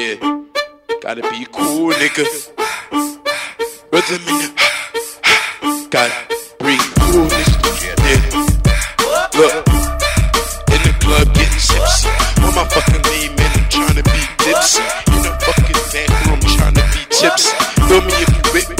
Yeah, gotta be cool, nigga. Rhythm in the gotta breathe coolness. Yeah, look, in the club getting tipsy. On my fucking lean, man, I'm trying to be tipsy. In the fucking back room, trying to be tipsy. Feel me if you with me,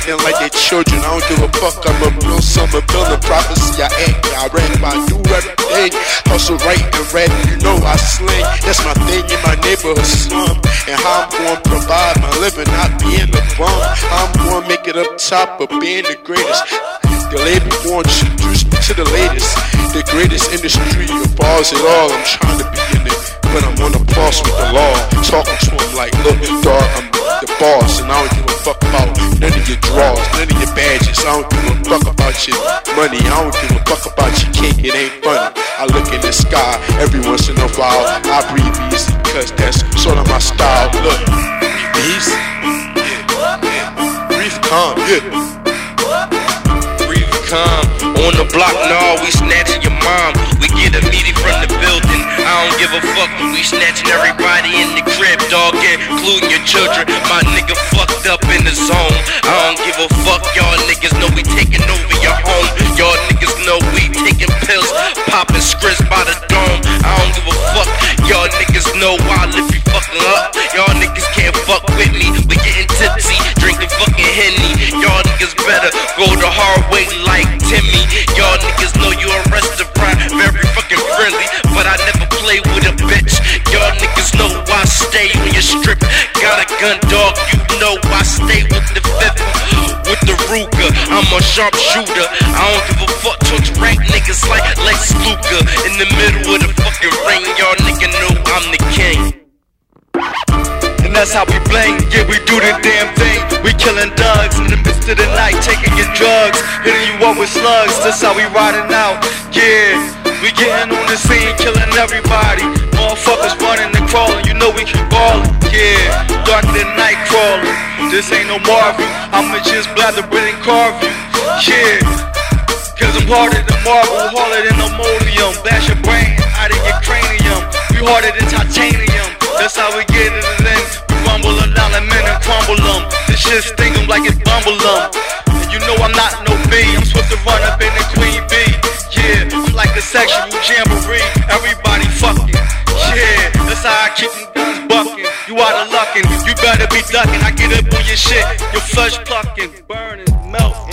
acting like they children. I don't give a fuck, I'm a real summer building prophecy. I act, I rap, I do everything. Hustle right and rap, you know I sling. That's my thing in my neighborhood slum. And how I'm gonna provide my living, not being a bum. I'm gonna make it up top of being the greatest. The label won't introduce me to the latest. The greatest industry of bars at all. I'm trying to be in it, but I'm on the boss with the law. Talking to him like, look, dog, I'm the boss, and I don't give a fuck about none of your draws, none of your badges. I don't give a fuck about your money. I don't give a fuck about your cake. It ain't funny. I look in the sky every once in a while. I breathe easy, cause that's sort of my style. Look, breathe easy. Breathe calm, yeah. Breathe calm. On the block, nah, we snatching your mom. We get a meeting from the building. Give a fuck. We snatching everybody in the crib, dog, including your children. My nigga fucked up in the zone. I don't give a fuck. Y'all niggas know we taking over your home. Y'all niggas know we taking pills, popping scripts by the dome. I don't give a fuck. Y'all niggas know I lift you fucking up. Y'all niggas can't fuck with me. We getting tipsy, drinking fucking henny. Y'all niggas better go the hard way like Timmy. Y'all niggas know you a your strip. Got a gun, dog, you know I stay with the fifth, with the Ruger. I'm a sharpshooter. I don't give a fuck. Touch rank niggas like Lex Luger. In the middle of the fucking ring, y'all nigga know I'm the king. And that's how we bling, yeah, we do the damn thing. We killing thugs in the midst of the night, taking your drugs, hitting you up with slugs. That's how we riding out, yeah. We getting on the scene, killing everybody. Motherfuckers running and crawling, you know we keep ballin', yeah. Darker than night crawling. This ain't no Marvel, I'ma just blather and carve you, yeah. Cause I'm harder than marble, harder than ammonium. Bash your brain out of your cranium. We harder than titanium. That's how we get it in. We rumble them down like men and crumble them. This shit sting 'em like it's bumble 'em. And you know I'm not no B. I'm supposed to run up in the queen bee. Yeah, I'm like a sexual jamboree. Everybody fucking. Yeah, that's how I keep them better be ducking. I get up on your shit. Your flesh plucking, burning, melting.